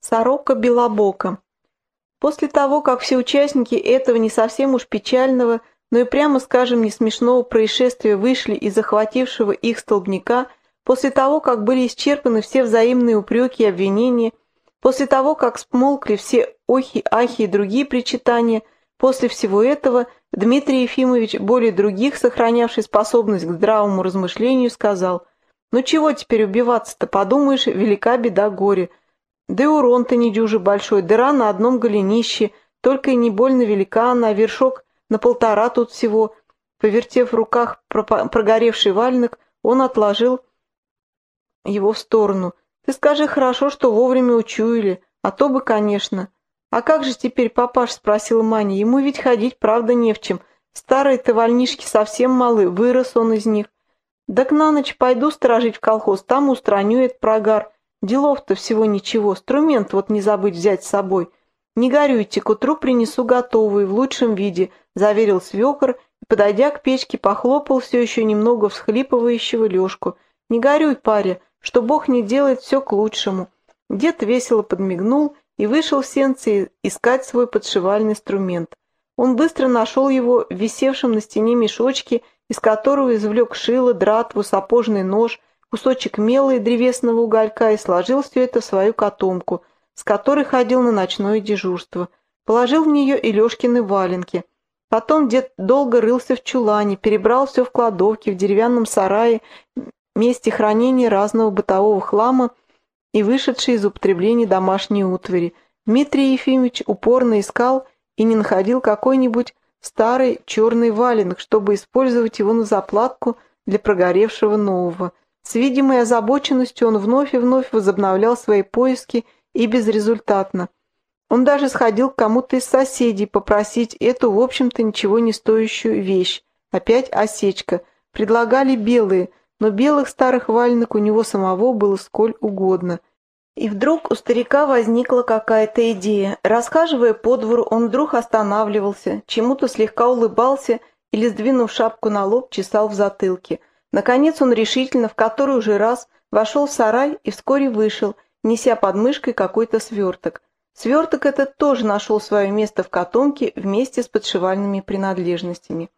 Сорока Белобока. После того, как все участники этого не совсем уж печального, но и прямо скажем не смешного происшествия вышли из захватившего их столбняка, после того, как были исчерпаны все взаимные упреки и обвинения, после того, как смолкли все охи, ахи и другие причитания, после всего этого Дмитрий Ефимович, более других сохранявший способность к здравому размышлению, сказал, «Ну чего теперь убиваться-то, подумаешь, велика беда горе, да и урон-то не дюже большой, дыра на одном голенище, только и не больно велика она, вершок на полтора тут всего. Повертев в руках прогоревший вальник, он отложил его в сторону. Ты скажи хорошо, что вовремя учуяли, а то бы, конечно. А как же теперь папаш, спросил Маня, ему ведь ходить правда не в чем. Старые-то вольнишки совсем малы, вырос он из них. Так на ночь пойду сторожить в колхоз, там устраню этот прогар. Делов-то всего ничего, инструмент вот не забыть взять с собой. Не горюйте, к утру принесу готовый, в лучшем виде, заверил свекор и, подойдя к печке, похлопал все еще немного всхлипывающего Лешку. Не горюй, паря, что Бог не делает все к лучшему. Дед весело подмигнул и вышел в сенце искать свой подшивальный инструмент. Он быстро нашел его в висевшем на стене мешочке, из которого извлек шило, дратву, сапожный нож – кусочек мела и древесного уголька и сложил все это в свою котомку, с которой ходил на ночное дежурство. Положил в нее и Лешкины валенки. Потом дед долго рылся в чулане, перебрал все в кладовке, в деревянном сарае, месте хранения разного бытового хлама и вышедшей из употребления домашней утвари. Дмитрий Ефимович упорно искал и не находил какой-нибудь старый черный валенок, чтобы использовать его на заплатку для прогоревшего нового. С видимой озабоченностью он вновь и вновь возобновлял свои поиски и безрезультатно. Он даже сходил к кому-то из соседей попросить эту, в общем-то, ничего не стоящую вещь. Опять осечка. Предлагали белые, но белых старых валенок у него самого было сколь угодно. И вдруг у старика возникла какая-то идея. Расхаживая по двору, он вдруг останавливался, чему-то слегка улыбался или, сдвинув шапку на лоб, чесал в затылке – Наконец он решительно, в который уже раз, вошел в сарай и вскоре вышел, неся под мышкой какой-то сверток. Сверток этот тоже нашел свое место в котомке вместе с подшивальными принадлежностями.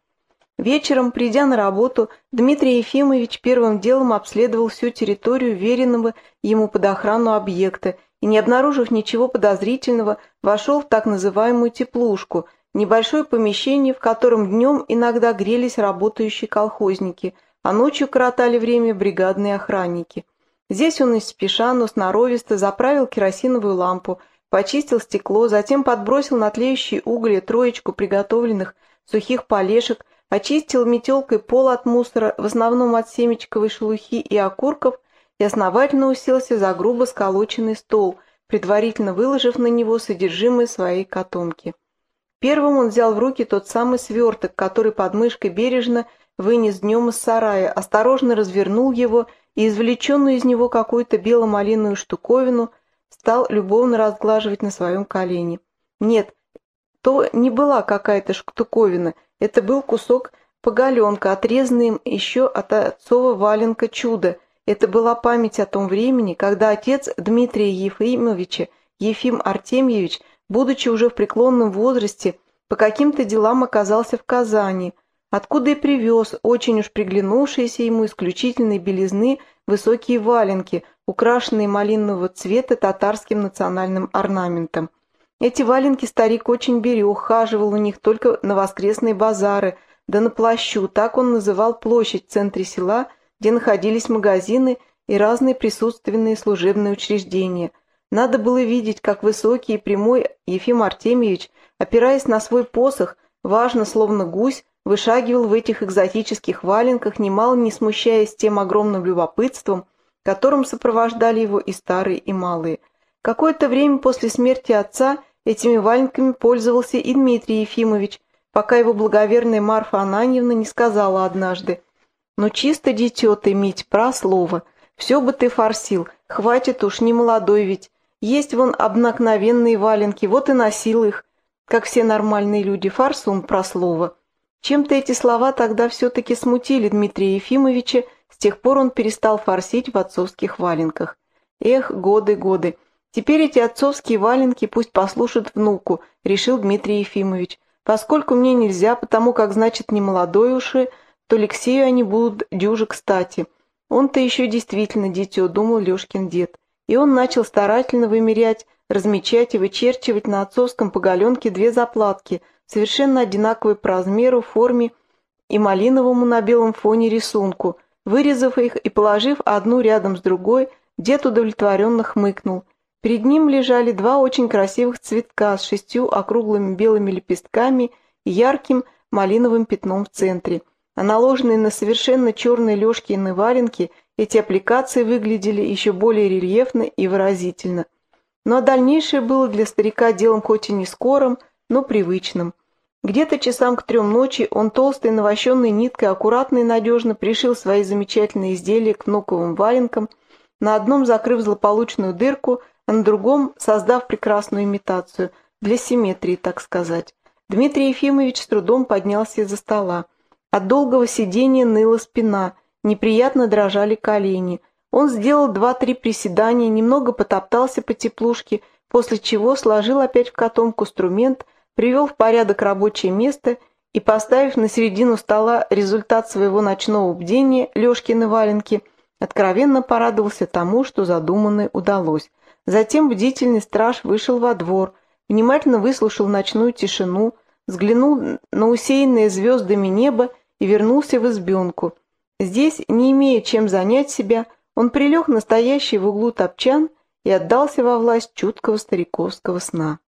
Вечером, придя на работу, Дмитрий Ефимович первым делом обследовал всю территорию веренного ему под охрану объекта и, не обнаружив ничего подозрительного, вошел в так называемую теплушку, небольшое помещение, в котором днем иногда грелись работающие колхозники – а ночью коротали время бригадные охранники. Здесь он из спеша, но сноровисто заправил керосиновую лампу, почистил стекло, затем подбросил на тлеющие угли троечку приготовленных сухих полешек, очистил метелкой пол от мусора, в основном от семечковой шелухи и окурков, и основательно уселся за грубо сколоченный стол, предварительно выложив на него содержимое своей котомки. Первым он взял в руки тот самый сверток, который под мышкой бережно вынес днем из сарая, осторожно развернул его и извлеченную из него какую-то бело-малиновую штуковину стал любовно разглаживать на своем колене. Нет, то не была какая-то штуковина, это был кусок погаленка, отрезанный им еще от отцова валенка чуда. Это была память о том времени, когда отец Дмитрия Ефимовича, Ефим Артемьевич, будучи уже в преклонном возрасте, по каким-то делам оказался в Казани – откуда и привез очень уж приглянувшиеся ему исключительной белизны высокие валенки, украшенные малинового цвета татарским национальным орнаментом. Эти валенки старик очень берег, хаживал у них только на воскресные базары, да на плащу, так он называл площадь в центре села, где находились магазины и разные присутственные служебные учреждения. Надо было видеть, как высокий и прямой Ефим Артемьевич, опираясь на свой посох, важно, словно гусь, вышагивал в этих экзотических валенках, немало не смущаясь тем огромным любопытством, которым сопровождали его и старые, и малые. Какое-то время после смерти отца этими валенками пользовался и Дмитрий Ефимович, пока его благоверная Марфа Ананьевна не сказала однажды, «Ну чисто дитё ты, Мить, про слово, все бы ты форсил, хватит уж, не молодой ведь, есть вон обыкновенные валенки, вот и носил их, как все нормальные люди, форсун про слово». Чем-то эти слова тогда все-таки смутили Дмитрия Ефимовича, с тех пор он перестал форсить в отцовских валенках. Эх, годы, годы. Теперь эти отцовские валенки пусть послушают внуку, решил Дмитрий Ефимович. Поскольку мне нельзя, потому как, значит, не молодой уши, то Алексею они будут дюже кстати. Он-то еще действительно дитё, думал Лешкин дед. И он начал старательно вымерять, размечать и вычерчивать на отцовском поголенке две заплатки, совершенно одинаковые по размеру, форме и малиновому на белом фоне рисунку. Вырезав их и положив одну рядом с другой, дед удовлетворенно хмыкнул – Перед ним лежали два очень красивых цветка с шестью округлыми белыми лепестками и ярким малиновым пятном в центре. А наложенные на совершенно черные Лешкины валенки эти аппликации выглядели еще более рельефно и выразительно. Но дальнейшее было для старика делом хоть и не скорым, но привычным. Где-то часам к трем ночи он толстой навощенной ниткой аккуратно и надежно пришил свои замечательные изделия к внуковым валенкам, на одном закрыв злополучную дырку – а на другом создав прекрасную имитацию, для симметрии, так сказать. Дмитрий Ефимович с трудом поднялся из-за стола. От долгого сидения ныла спина, неприятно дрожали колени. Он сделал два-три приседания, немного потоптался по теплушке, после чего сложил опять в котомку инструмент, привел в порядок рабочее место и, поставив на середину стола результат своего ночного бдения, Лешкины валенки, откровенно порадовался тому, что задуманное удалось. Затем бдительный страж вышел во двор, внимательно выслушал ночную тишину, взглянул на усеянное звездами небо и вернулся в избенку. Здесь, не имея чем занять себя, он прилег настоящий в углу топчан и отдался во власть чуткого стариковского сна.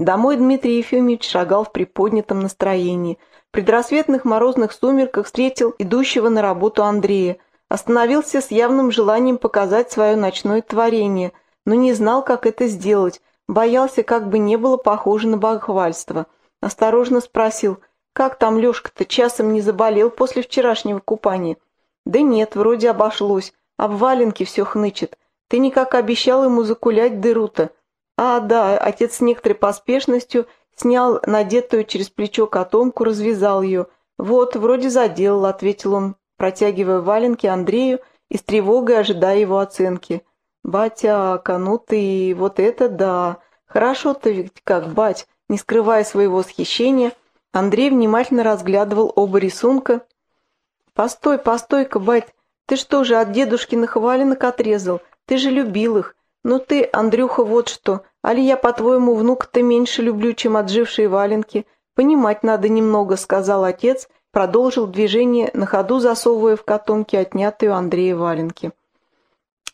Домой Дмитрий Ефимович шагал в приподнятом настроении. В предрассветных морозных сумерках встретил идущего на работу Андрея – Остановился с явным желанием показать свое ночное творение, но не знал, как это сделать, боялся, как бы не было похоже на бахвальство. Осторожно спросил, как там Лешка-то часом не заболел после вчерашнего купания? Да нет, вроде обошлось, об валенке все хнычет. Ты никак обещал ему закулять дыру-то. А, да, отец с некоторой поспешностью снял надетую через плечо котомку, развязал ее. Вот, вроде заделал, ответил он, протягивая валенки Андрею и с тревогой ожидая его оценки. «Батяка, ну ты, вот это да! Хорошо-то ведь как, бать!» Не скрывая своего восхищения, Андрей внимательно разглядывал оба рисунка. «Постой, постой-ка, бать, ты что же от дедушкиных валенок отрезал? Ты же любил их. Ну ты, Андрюха, вот что. Али я, по-твоему, внука-то меньше люблю, чем отжившие валенки? Понимать надо немного», — сказал отец продолжил движение, на ходу засовывая в котомки отнятые у Андрея валенки.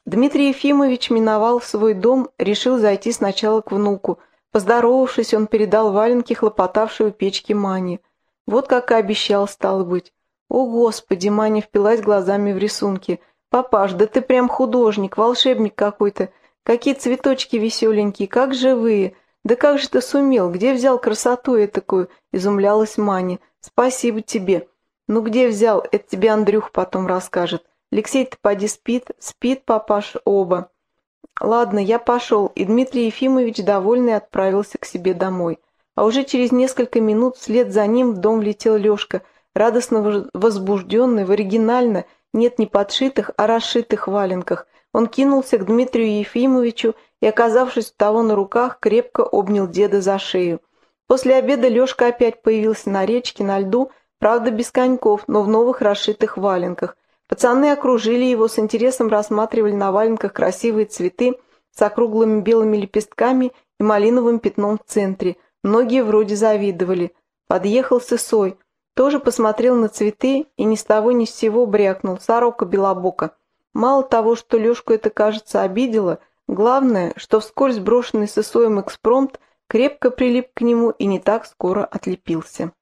Дмитрий Ефимович миновал свой дом, решил зайти сначала к внуку. Поздоровавшись, он передал валенки хлопотавшей у печки Мане. Вот как и обещал, стало быть. О, Господи, Маня впилась глазами в рисунки. «Папаш, да ты прям художник, волшебник какой-то. Какие цветочки веселенькие, как живые. Да как же ты сумел, где взял красоту такую?» – изумлялась Маня. «Спасибо тебе. Ну где взял? Это тебе Андрюх потом расскажет. Алексей-то поди спит. Спит, папаш, оба». Ладно, я пошел, и Дмитрий Ефимович, довольный, отправился к себе домой. А уже через несколько минут вслед за ним в дом влетел Лешка, радостно возбужденный, в оригинально, нет не подшитых, а расшитых валенках. Он кинулся к Дмитрию Ефимовичу и, оказавшись у того на руках, крепко обнял деда за шею. После обеда Лешка опять появился на речке, на льду, правда без коньков, но в новых расшитых валенках. Пацаны окружили его, с интересом рассматривали на валенках красивые цветы с округлыми белыми лепестками и малиновым пятном в центре. Многие вроде завидовали. Подъехал Сысой. Тоже посмотрел на цветы и ни с того ни с сего брякнул. Сорока белобока. Мало того, что Лешку это, кажется, обидело, главное, что вскользь брошенный Сысоем экспромт крепко прилип к нему и не так скоро отлепился.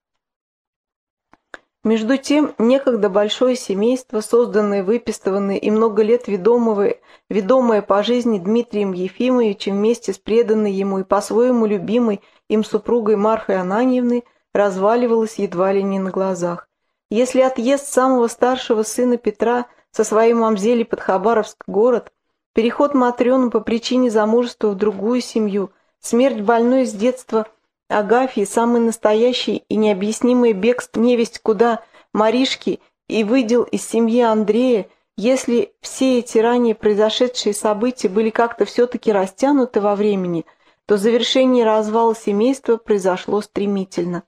Между тем, некогда большое семейство, созданное, выпистыванное и много лет ведомого, ведомое по жизни Дмитрием Ефимовичем вместе с преданной ему и по-своему любимой им супругой Марфой Ананьевной, разваливалось едва ли не на глазах. Если отъезд самого старшего сына Петра со своим мамзели под Хабаровск город, переход Матрёны по причине замужества в другую семью – Смерть больной с детства Агафьи, самый настоящий и необъяснимый бегство невесть куда Маришки и выдел из семьи Андрея, Если все эти ранее произошедшие события были как-то все-таки растянуты во времени, то завершение развала семейства произошло стремительно.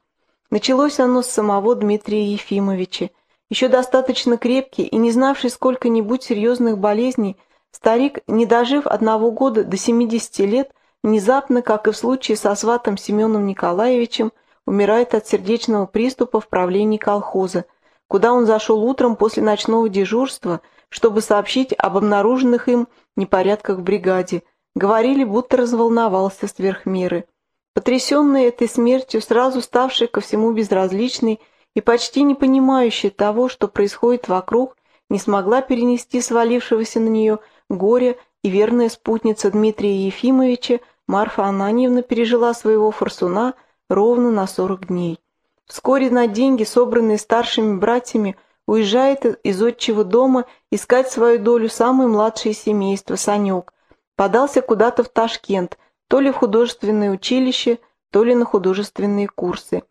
Началось оно с самого Дмитрия Ефимовича. Еще достаточно крепкий и не знавший сколько-нибудь серьезных болезней, старик, не дожив одного года до 70 лет, внезапно, как и в случае со сватом Семеном Николаевичем, умирает от сердечного приступа в правлении колхоза, куда он зашел утром после ночного дежурства – чтобы сообщить об обнаруженных им непорядках в бригаде. Говорили, будто разволновался сверх меры. Потрясенный этой смертью, сразу ставший ко всему безразличный и почти не понимающий того, что происходит вокруг, не смогла перенести свалившегося на нее горя, и верная спутница Дмитрия Ефимовича, Марфа Ананьевна, пережила своего форсуна ровно на 40 дней. Вскоре на деньги, собранные старшими братьями, Уезжает из отчего дома искать свою долю самое младшее семейство, Санек. Подался куда-то в Ташкент, то ли в художественное училище, то ли на художественные курсы.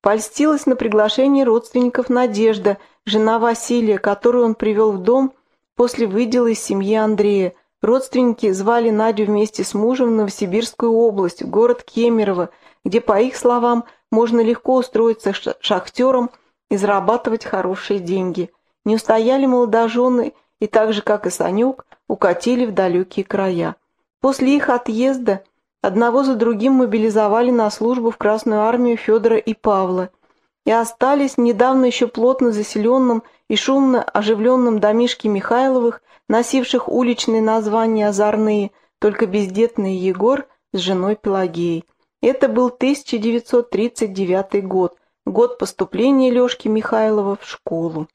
Польстилась на приглашение родственников Надежда, жена Василия, которую он привел в дом после выдела из семьи Андрея. Родственники звали Надю вместе с мужем в Новосибирскую область, в город Кемерово, где, по их словам, можно легко устроиться шахтером – и зарабатывать хорошие деньги. Не устояли молодожены и так же, как и Санек, укатили в далекие края. После их отъезда одного за другим мобилизовали на службу в Красную армию Федора и Павла и остались недавно еще плотно заселенным и шумно оживленным домишке Михайловых, носивших уличные названия озорные, только бездетный Егор с женой Пелагеей. Это был 1939 год, год поступления Лешки Михайлова в школу.